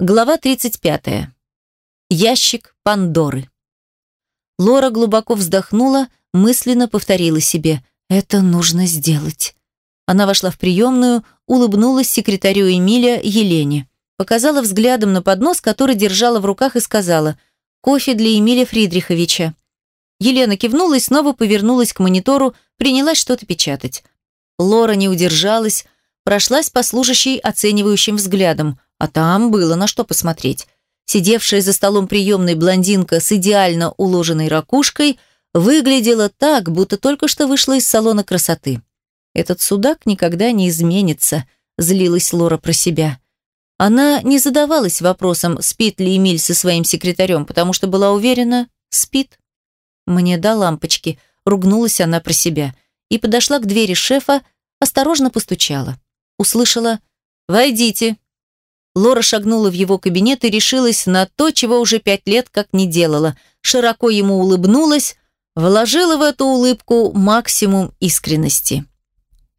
Глава 35. Ящик Пандоры. Лора глубоко вздохнула, мысленно повторила себе «Это нужно сделать». Она вошла в приемную, улыбнулась секретарю Эмиля Елене, показала взглядом на поднос, который держала в руках и сказала «Кофе для Эмиля Фридриховича». Елена кивнула и снова повернулась к монитору, принялась что-то печатать. Лора не удержалась, прошлась по служащей оценивающим взглядом – а там было на что посмотреть. Сидевшая за столом приемной блондинка с идеально уложенной ракушкой выглядела так, будто только что вышла из салона красоты. «Этот судак никогда не изменится», – злилась Лора про себя. Она не задавалась вопросом, спит ли Эмиль со своим секретарем, потому что была уверена – спит. «Мне до лампочки», – ругнулась она про себя и подошла к двери шефа, осторожно постучала. Услышала «Войдите». Лора шагнула в его кабинет и решилась на то, чего уже пять лет как не делала. Широко ему улыбнулась, вложила в эту улыбку максимум искренности.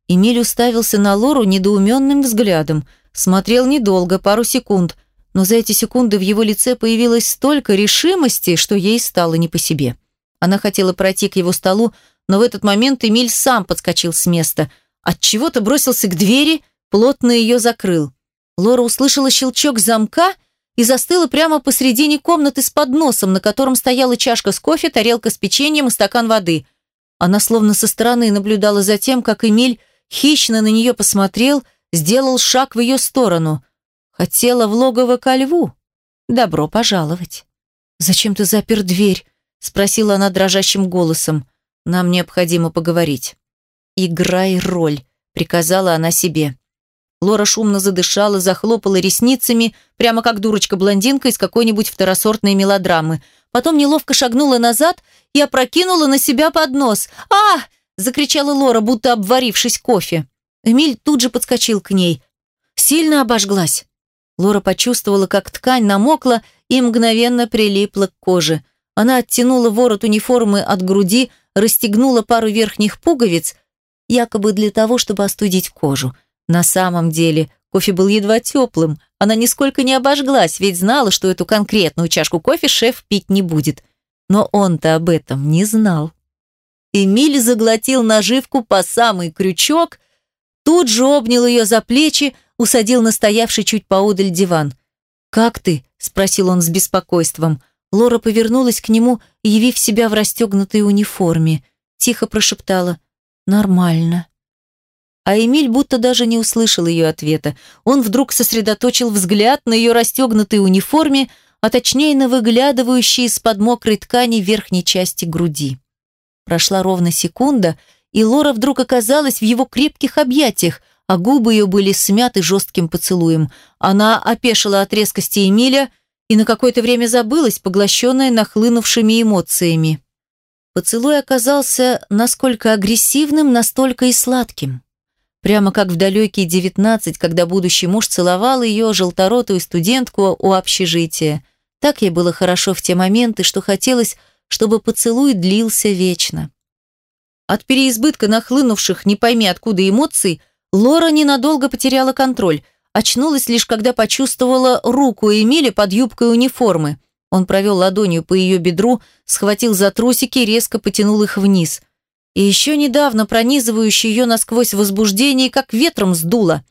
Эмиль уставился на Лору недоуменным взглядом. Смотрел недолго, пару секунд, но за эти секунды в его лице появилось столько решимости, что ей стало не по себе. Она хотела пройти к его столу, но в этот момент Эмиль сам подскочил с места. От чего то бросился к двери, плотно ее закрыл. Лора услышала щелчок замка и застыла прямо посредине комнаты с подносом, на котором стояла чашка с кофе, тарелка с печеньем и стакан воды. Она словно со стороны наблюдала за тем, как Эмиль хищно на нее посмотрел, сделал шаг в ее сторону. Хотела в логово ко льву. Добро пожаловать. «Зачем ты запер дверь?» – спросила она дрожащим голосом. «Нам необходимо поговорить». «Играй роль», – приказала она себе. Лора шумно задышала, захлопала ресницами, прямо как дурочка-блондинка из какой-нибудь второсортной мелодрамы. Потом неловко шагнула назад и опрокинула на себя поднос. «А!» – закричала Лора, будто обварившись кофе. Эмиль тут же подскочил к ней. Сильно обожглась. Лора почувствовала, как ткань намокла и мгновенно прилипла к коже. Она оттянула ворот униформы от груди, расстегнула пару верхних пуговиц, якобы для того, чтобы остудить кожу – на самом деле, кофе был едва теплым. Она нисколько не обожглась, ведь знала, что эту конкретную чашку кофе шеф пить не будет. Но он-то об этом не знал. Эмиль заглотил наживку по самый крючок, тут же обнял ее за плечи, усадил на стоявший чуть поодаль диван. «Как ты?» – спросил он с беспокойством. Лора повернулась к нему, явив себя в расстегнутой униформе. Тихо прошептала «Нормально». А Эмиль будто даже не услышал ее ответа. Он вдруг сосредоточил взгляд на ее расстегнутой униформе, а точнее на выглядывающей из-под мокрой ткани верхней части груди. Прошла ровно секунда, и Лора вдруг оказалась в его крепких объятиях, а губы ее были смяты жестким поцелуем. Она опешила от резкости Эмиля и на какое-то время забылась, поглощенная нахлынувшими эмоциями. Поцелуй оказался насколько агрессивным, настолько и сладким. Прямо как в далекие девятнадцать, когда будущий муж целовал ее, желторотую студентку, у общежития. Так ей было хорошо в те моменты, что хотелось, чтобы поцелуй длился вечно. От переизбытка нахлынувших не пойми откуда эмоций, Лора ненадолго потеряла контроль, очнулась лишь когда почувствовала руку Эмили под юбкой униформы. Он провел ладонью по ее бедру, схватил за трусики и резко потянул их вниз – и еще недавно пронизывающее ее насквозь возбуждение как ветром сдуло.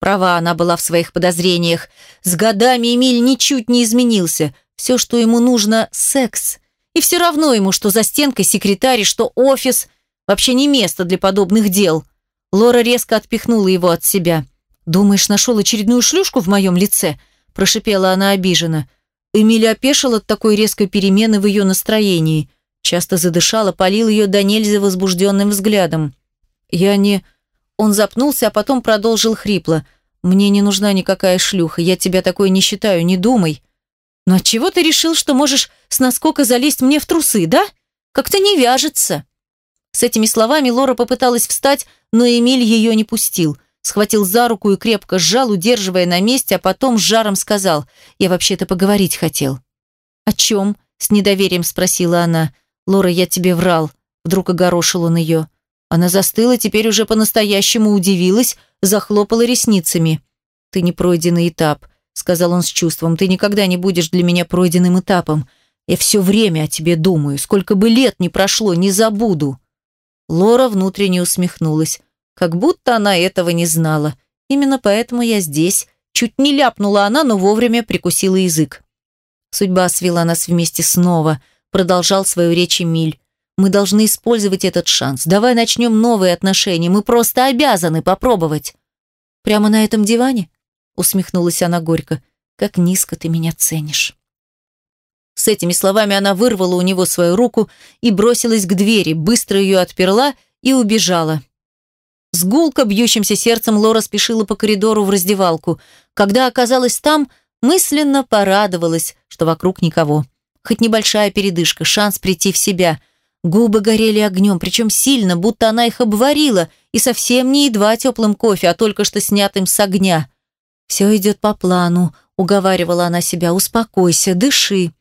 Права она была в своих подозрениях. С годами Эмиль ничуть не изменился. Все, что ему нужно – секс. И все равно ему, что за стенкой секретарь, что офис. Вообще не место для подобных дел. Лора резко отпихнула его от себя. «Думаешь, нашел очередную шлюшку в моем лице?» – прошипела она обиженно. Эмиль опешил от такой резкой перемены в ее настроении – Часто задышала, полил ее до нельзя возбужденным взглядом. «Я не...» Он запнулся, а потом продолжил хрипло. «Мне не нужна никакая шлюха, я тебя такой не считаю, не думай». «Но отчего ты решил, что можешь с наскока залезть мне в трусы, да? Как-то не вяжется». С этими словами Лора попыталась встать, но Эмиль ее не пустил. Схватил за руку и крепко сжал, удерживая на месте, а потом с жаром сказал, «Я вообще-то поговорить хотел». «О чем?» – с недоверием спросила она. «Лора, я тебе врал», — вдруг огорошил он ее. Она застыла, теперь уже по-настоящему удивилась, захлопала ресницами. «Ты не пройденный этап. — сказал он с чувством. «Ты никогда не будешь для меня пройденным этапом. Я все время о тебе думаю. Сколько бы лет ни прошло, не забуду». Лора внутренне усмехнулась. Как будто она этого не знала. Именно поэтому я здесь. Чуть не ляпнула она, но вовремя прикусила язык. Судьба свела нас вместе снова, продолжал свою речь Эмиль. Мы должны использовать этот шанс. Давай начнем новые отношения. Мы просто обязаны попробовать. Прямо на этом диване? Усмехнулась она горько. Как низко ты меня ценишь. С этими словами она вырвала у него свою руку и бросилась к двери, быстро ее отперла и убежала. С гулко бьющимся сердцем Лора спешила по коридору в раздевалку. Когда оказалась там, мысленно порадовалась, что вокруг никого. Хоть небольшая передышка, шанс прийти в себя. Губы горели огнем, причем сильно, будто она их обварила, и совсем не едва теплым кофе, а только что снятым с огня. «Все идет по плану», — уговаривала она себя, — «успокойся, дыши».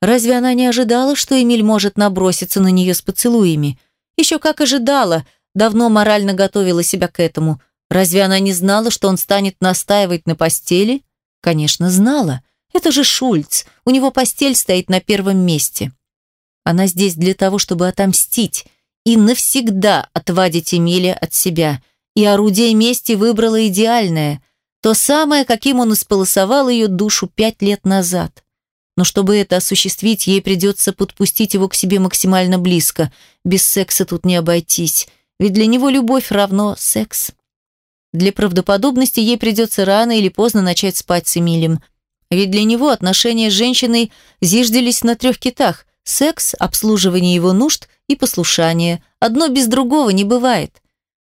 Разве она не ожидала, что Эмиль может наброситься на нее с поцелуями? Еще как ожидала, давно морально готовила себя к этому. Разве она не знала, что он станет настаивать на постели? Конечно, знала. Это же Шульц, у него постель стоит на первом месте. Она здесь для того, чтобы отомстить и навсегда отвадить Эмиля от себя. И орудие мести выбрала идеальное, то самое, каким он исполосовал ее душу пять лет назад. Но чтобы это осуществить, ей придется подпустить его к себе максимально близко. Без секса тут не обойтись, ведь для него любовь равно секс. Для правдоподобности ей придется рано или поздно начать спать с Эмилем. Ведь для него отношения с женщиной зиждились на трех китах – секс, обслуживание его нужд и послушание. Одно без другого не бывает.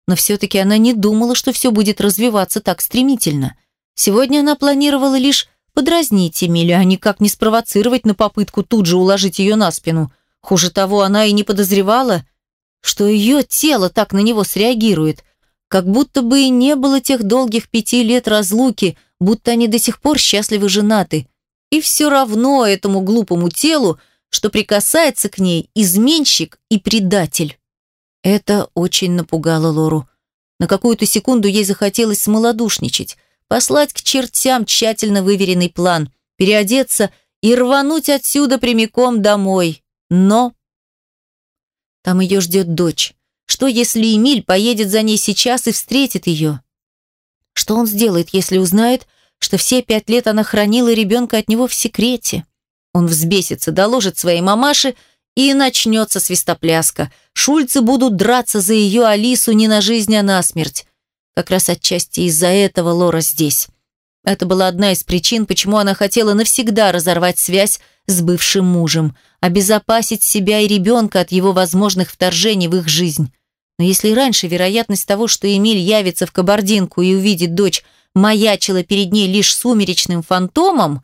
Но все-таки она не думала, что все будет развиваться так стремительно. Сегодня она планировала лишь подразнить Эмилию, а никак не спровоцировать на попытку тут же уложить ее на спину. Хуже того, она и не подозревала, что ее тело так на него среагирует, как будто бы и не было тех долгих пяти лет разлуки, будто они до сих пор счастливы женаты. И все равно этому глупому телу, что прикасается к ней изменщик и предатель. Это очень напугало Лору. На какую-то секунду ей захотелось смолодушничать, послать к чертям тщательно выверенный план, переодеться и рвануть отсюда прямиком домой. Но там ее ждет дочь. Что, если Эмиль поедет за ней сейчас и встретит ее? Что он сделает, если узнает, что все пять лет она хранила ребенка от него в секрете? Он взбесится, доложит своей мамаше, и начнется свистопляска. Шульцы будут драться за ее Алису не на жизнь, а на смерть. Как раз отчасти из-за этого Лора здесь. Это была одна из причин, почему она хотела навсегда разорвать связь с бывшим мужем, обезопасить себя и ребенка от его возможных вторжений в их жизнь. Но если раньше вероятность того, что Эмиль явится в кабардинку и увидит дочь, маячила перед ней лишь сумеречным фантомом,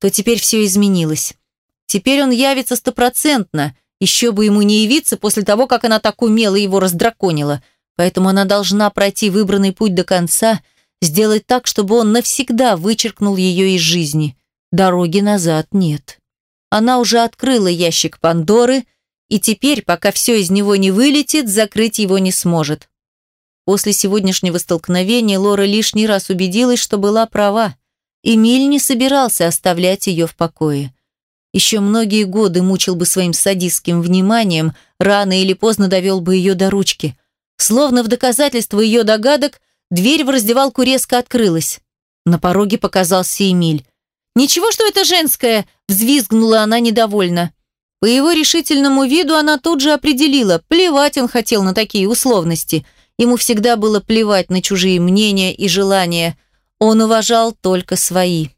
то теперь все изменилось. Теперь он явится стопроцентно, еще бы ему не явиться после того, как она так умело его раздраконила. Поэтому она должна пройти выбранный путь до конца – сделать так, чтобы он навсегда вычеркнул ее из жизни. Дороги назад нет. Она уже открыла ящик Пандоры, и теперь, пока все из него не вылетит, закрыть его не сможет. После сегодняшнего столкновения Лора лишний раз убедилась, что была права. Эмиль не собирался оставлять ее в покое. Еще многие годы мучил бы своим садистским вниманием, рано или поздно довел бы ее до ручки. Словно в доказательство ее догадок, Дверь в раздевалку резко открылась. На пороге показался Эмиль. «Ничего, что это женское!» – взвизгнула она недовольно. По его решительному виду она тут же определила, плевать он хотел на такие условности. Ему всегда было плевать на чужие мнения и желания. Он уважал только свои.